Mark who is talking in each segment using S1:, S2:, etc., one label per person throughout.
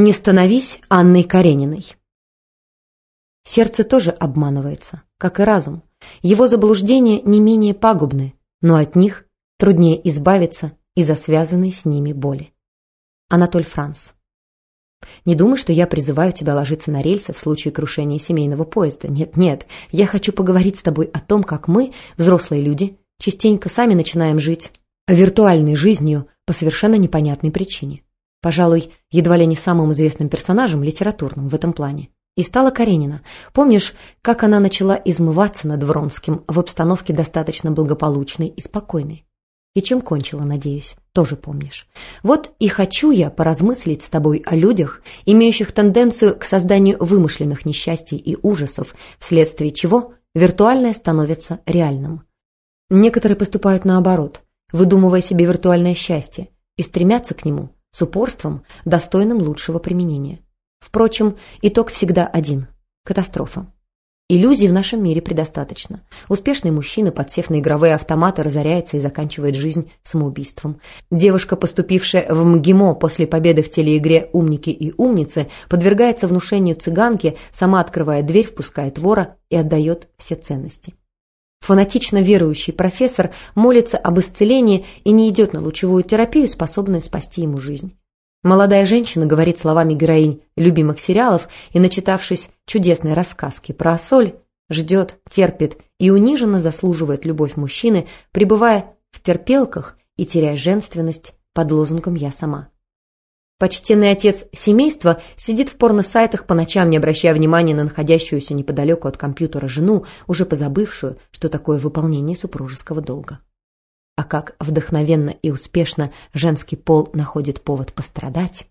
S1: Не становись Анной Карениной. Сердце тоже обманывается, как и разум. Его заблуждения не менее пагубны, но от них труднее избавиться из-за связанной с ними боли. Анатоль Франц. Не думай, что я призываю тебя ложиться на рельсы в случае крушения семейного поезда. Нет, нет, я хочу поговорить с тобой о том, как мы, взрослые люди, частенько сами начинаем жить виртуальной жизнью по совершенно непонятной причине. Пожалуй, едва ли не самым известным персонажем литературным в этом плане. И стала Каренина. Помнишь, как она начала измываться над Вронским в обстановке достаточно благополучной и спокойной? И чем кончила, надеюсь, тоже помнишь. Вот и хочу я поразмыслить с тобой о людях, имеющих тенденцию к созданию вымышленных несчастий и ужасов, вследствие чего виртуальное становится реальным. Некоторые поступают наоборот, выдумывая себе виртуальное счастье, и стремятся к нему с упорством, достойным лучшего применения. Впрочем, итог всегда один – катастрофа. Иллюзий в нашем мире предостаточно. Успешный мужчина, подсев на игровые автоматы, разоряется и заканчивает жизнь самоубийством. Девушка, поступившая в МГИМО после победы в телеигре «Умники и умницы», подвергается внушению цыганки, сама открывает дверь, впускает вора и отдает все ценности. Фанатично верующий профессор молится об исцелении и не идет на лучевую терапию, способную спасти ему жизнь. Молодая женщина говорит словами героинь любимых сериалов и, начитавшись чудесной рассказки про соль, ждет, терпит и униженно заслуживает любовь мужчины, пребывая в терпелках и теряя женственность под лозунгом «я сама». Почтенный отец семейства сидит в порно-сайтах по ночам, не обращая внимания на находящуюся неподалеку от компьютера жену, уже позабывшую, что такое выполнение супружеского долга. А как вдохновенно и успешно женский пол находит повод пострадать.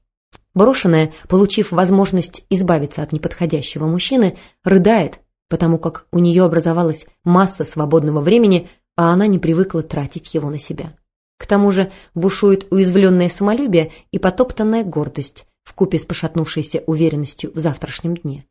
S1: Брошенная, получив возможность избавиться от неподходящего мужчины, рыдает, потому как у нее образовалась масса свободного времени, а она не привыкла тратить его на себя. К тому же бушует уязвленное самолюбие и потоптанная гордость вкупе с пошатнувшейся уверенностью в завтрашнем дне.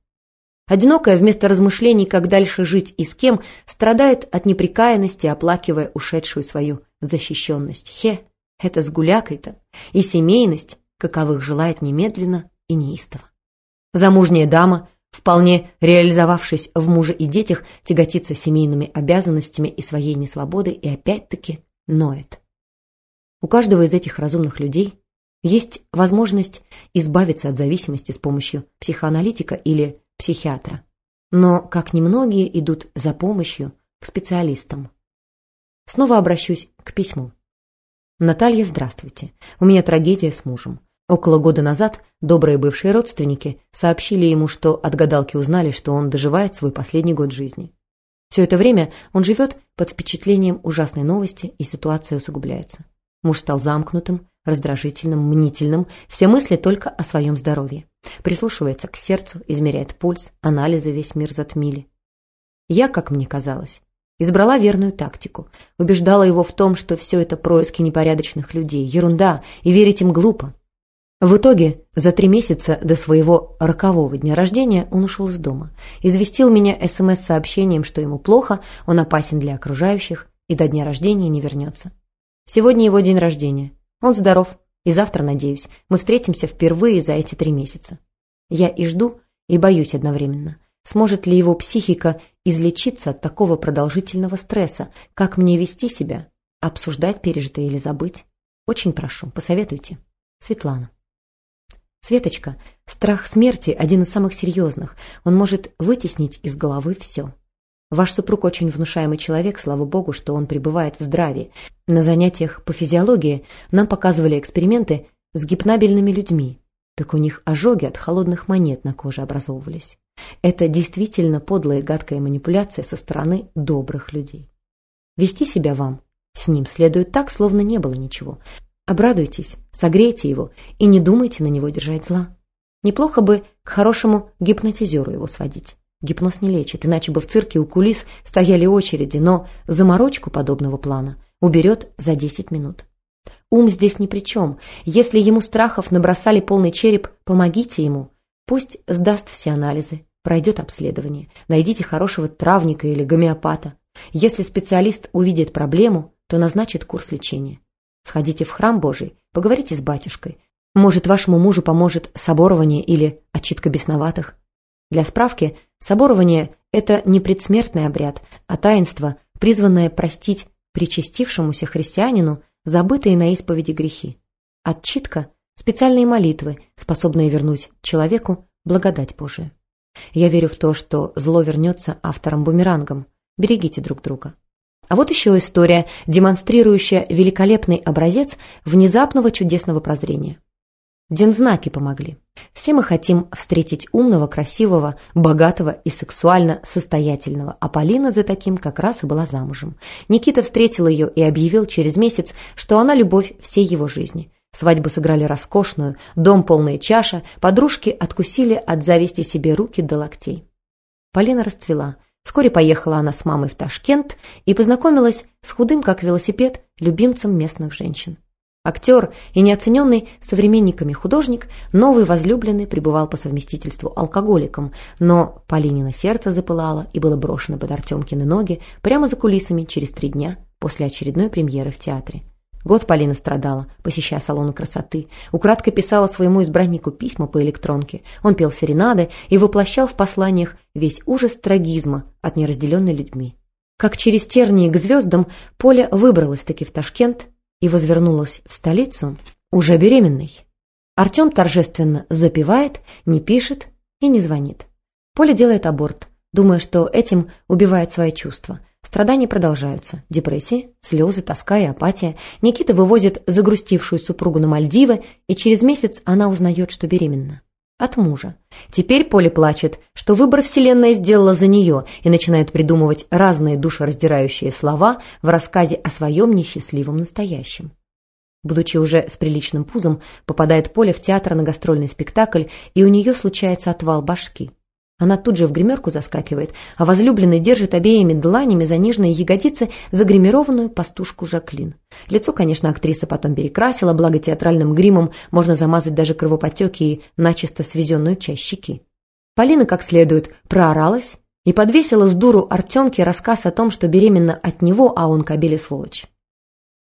S1: Одинокая вместо размышлений, как дальше жить и с кем, страдает от неприкаянности, оплакивая ушедшую свою защищенность. Хе, это с гулякой-то. И семейность, каковых желает немедленно и неистово. Замужняя дама, вполне реализовавшись в муже и детях, тяготится семейными обязанностями и своей несвободой и опять-таки ноет. У каждого из этих разумных людей есть возможность избавиться от зависимости с помощью психоаналитика или психиатра. Но, как немногие, идут за помощью к специалистам. Снова обращусь к письму. Наталья, здравствуйте. У меня трагедия с мужем. Около года назад добрые бывшие родственники сообщили ему, что от гадалки узнали, что он доживает свой последний год жизни. Все это время он живет под впечатлением ужасной новости, и ситуация усугубляется. Муж стал замкнутым, раздражительным, мнительным, все мысли только о своем здоровье. Прислушивается к сердцу, измеряет пульс, анализы весь мир затмили. Я, как мне казалось, избрала верную тактику, убеждала его в том, что все это происки непорядочных людей, ерунда, и верить им глупо. В итоге, за три месяца до своего рокового дня рождения он ушел из дома, известил меня СМС-сообщением, что ему плохо, он опасен для окружающих и до дня рождения не вернется. Сегодня его день рождения. Он здоров. И завтра, надеюсь, мы встретимся впервые за эти три месяца. Я и жду, и боюсь одновременно. Сможет ли его психика излечиться от такого продолжительного стресса? Как мне вести себя? Обсуждать пережитое или забыть? Очень прошу, посоветуйте. Светлана. Светочка, страх смерти – один из самых серьезных. Он может вытеснить из головы все. Ваш супруг очень внушаемый человек, слава богу, что он пребывает в здравии. На занятиях по физиологии нам показывали эксперименты с гипнабельными людьми. Так у них ожоги от холодных монет на коже образовывались. Это действительно подлая и гадкая манипуляция со стороны добрых людей. Вести себя вам с ним следует так, словно не было ничего. Обрадуйтесь, согрейте его и не думайте на него держать зла. Неплохо бы к хорошему гипнотизеру его сводить. Гипноз не лечит, иначе бы в цирке у кулис стояли очереди, но заморочку подобного плана уберет за 10 минут. Ум здесь ни при чем. Если ему страхов набросали полный череп, помогите ему. Пусть сдаст все анализы, пройдет обследование. Найдите хорошего травника или гомеопата. Если специалист увидит проблему, то назначит курс лечения. Сходите в храм Божий, поговорите с батюшкой. Может, вашему мужу поможет соборование или отчитка бесноватых? Для справки, соборование – это не предсмертный обряд, а таинство, призванное простить причастившемуся христианину забытые на исповеди грехи. Отчитка – специальные молитвы, способные вернуть человеку благодать Божию. Я верю в то, что зло вернется автором-бумерангом. Берегите друг друга. А вот еще история, демонстрирующая великолепный образец внезапного чудесного прозрения. Дензнаки помогли. Все мы хотим встретить умного, красивого, богатого и сексуально состоятельного, а Полина за таким как раз и была замужем. Никита встретил ее и объявил через месяц, что она любовь всей его жизни. Свадьбу сыграли роскошную, дом полная чаша, подружки откусили от зависти себе руки до локтей. Полина расцвела. Вскоре поехала она с мамой в Ташкент и познакомилась с худым, как велосипед, любимцем местных женщин. Актер и неоцененный современниками художник, новый возлюбленный пребывал по совместительству алкоголиком, но Полинина сердце запылало и было брошено под Артемкины ноги прямо за кулисами через три дня после очередной премьеры в театре. Год Полина страдала, посещая салоны красоты. Украдкой писала своему избраннику письма по электронке. Он пел серенады и воплощал в посланиях весь ужас трагизма от неразделенной людьми. Как через тернии к звездам, Поля выбралась-таки в Ташкент и возвернулась в столицу уже беременной. Артем торжественно запивает, не пишет и не звонит. Поля делает аборт, думая, что этим убивает свои чувства. Страдания продолжаются. Депрессии, слезы, тоска и апатия. Никита вывозит загрустившую супругу на Мальдивы, и через месяц она узнает, что беременна. От мужа. Теперь Поля плачет, что выбор Вселенная сделала за нее и начинает придумывать разные душераздирающие слова в рассказе о своем несчастливом настоящем. Будучи уже с приличным пузом, попадает Поля в театр на гастрольный спектакль, и у нее случается отвал башки. Она тут же в гримерку заскакивает, а возлюбленный держит обеими дланями за нежные ягодицы загримированную пастушку Жаклин. Лицо, конечно, актриса потом перекрасила, благо театральным гримом можно замазать даже кровоподтеки и начисто свезенную часть щеки. Полина как следует прооралась и подвесила с дуру Артемке рассказ о том, что беременна от него, а он кобели сволочь.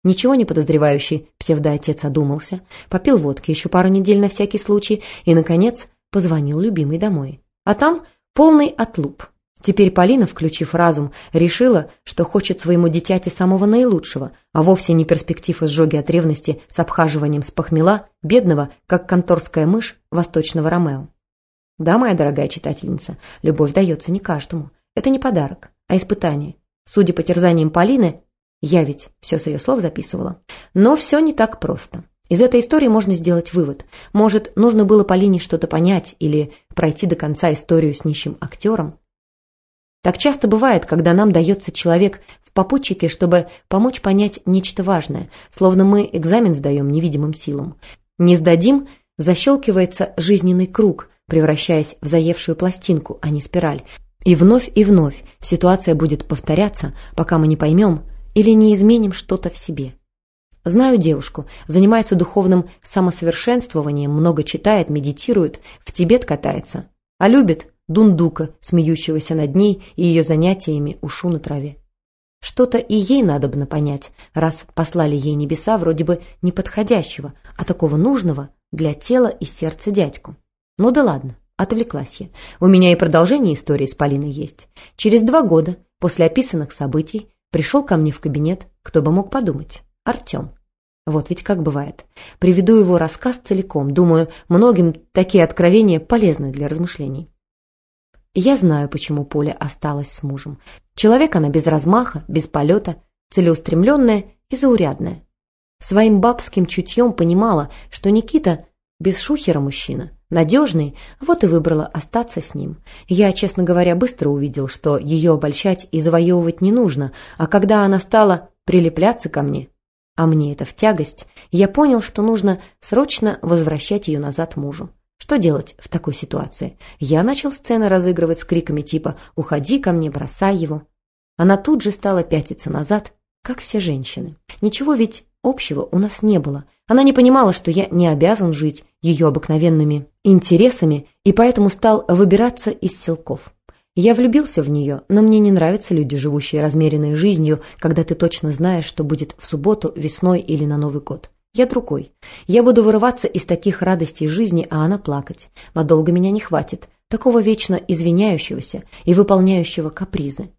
S1: Ничего не подозревающий псевдоотец одумался, попил водки еще пару недель на всякий случай и, наконец, позвонил любимой домой. А там полный отлуп. Теперь Полина, включив разум, решила, что хочет своему дитяти самого наилучшего, а вовсе не перспектив изжоги от ревности с обхаживанием с похмела, бедного, как конторская мышь, восточного Ромео. Да, моя дорогая читательница, любовь дается не каждому. Это не подарок, а испытание. Судя по терзаниям Полины, я ведь все с ее слов записывала. Но все не так просто. Из этой истории можно сделать вывод. Может, нужно было Полине что-то понять или пройти до конца историю с нищим актером? Так часто бывает, когда нам дается человек в попутчике, чтобы помочь понять нечто важное, словно мы экзамен сдаем невидимым силам. Не сдадим, защелкивается жизненный круг, превращаясь в заевшую пластинку, а не спираль. И вновь и вновь ситуация будет повторяться, пока мы не поймем или не изменим что-то в себе. Знаю девушку, занимается духовным самосовершенствованием, много читает, медитирует, в Тибет катается, а любит дундука, смеющегося над ней и ее занятиями ушу на траве. Что-то и ей надобно понять, раз послали ей небеса вроде бы неподходящего, а такого нужного для тела и сердца дядьку. Ну да ладно, отвлеклась я. У меня и продолжение истории с Полиной есть. Через два года после описанных событий пришел ко мне в кабинет, кто бы мог подумать. Артем. Вот ведь как бывает. Приведу его рассказ целиком. Думаю, многим такие откровения полезны для размышлений. Я знаю, почему Поля осталась с мужем. Человек она без размаха, без полета, целеустремленная и заурядная. Своим бабским чутьем понимала, что Никита без шухера мужчина, надежный, вот и выбрала остаться с ним. Я, честно говоря, быстро увидел, что ее обольщать и завоевывать не нужно, а когда она стала прилепляться ко мне, а мне это в тягость, я понял, что нужно срочно возвращать ее назад мужу. Что делать в такой ситуации? Я начал сцены разыгрывать с криками типа «Уходи ко мне, бросай его». Она тут же стала пятиться назад, как все женщины. Ничего ведь общего у нас не было. Она не понимала, что я не обязан жить ее обыкновенными интересами, и поэтому стал выбираться из селков. Я влюбился в нее, но мне не нравятся люди, живущие размеренной жизнью, когда ты точно знаешь, что будет в субботу, весной или на Новый год. Я другой. Я буду вырываться из таких радостей жизни, а она плакать. Надолго меня не хватит. Такого вечно извиняющегося и выполняющего капризы.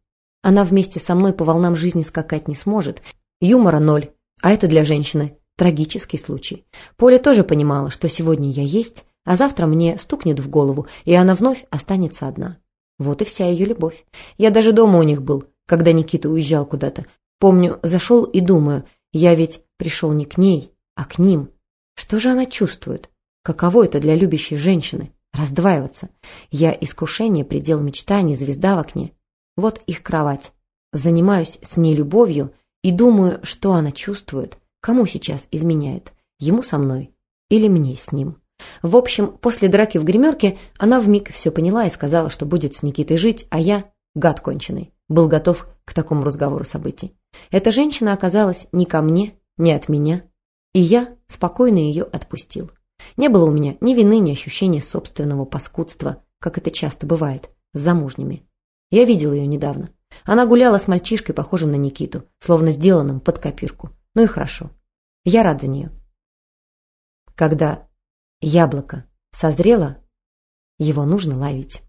S1: Она вместе со мной по волнам жизни скакать не сможет. Юмора ноль. А это для женщины трагический случай. Поля тоже понимала, что сегодня я есть, а завтра мне стукнет в голову, и она вновь останется одна. Вот и вся ее любовь. Я даже дома у них был, когда Никита уезжал куда-то. Помню, зашел и думаю, я ведь пришел не к ней, а к ним. Что же она чувствует? Каково это для любящей женщины? Раздваиваться. Я искушение, предел мечтаний, звезда в окне. Вот их кровать. Занимаюсь с ней любовью и думаю, что она чувствует, кому сейчас изменяет, ему со мной или мне с ним. В общем, после драки в гримерке она вмиг все поняла и сказала, что будет с Никитой жить, а я, гад конченый, был готов к такому разговору событий. Эта женщина оказалась ни ко мне, ни от меня, и я спокойно ее отпустил. Не было у меня ни вины, ни ощущения собственного паскудства, как это часто бывает, с замужними. Я видел ее недавно. Она гуляла с мальчишкой, похожим на Никиту, словно сделанным под копирку. Ну и хорошо. Я рад за нее. Когда Яблоко созрело, его нужно ловить.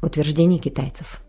S1: Утверждение китайцев.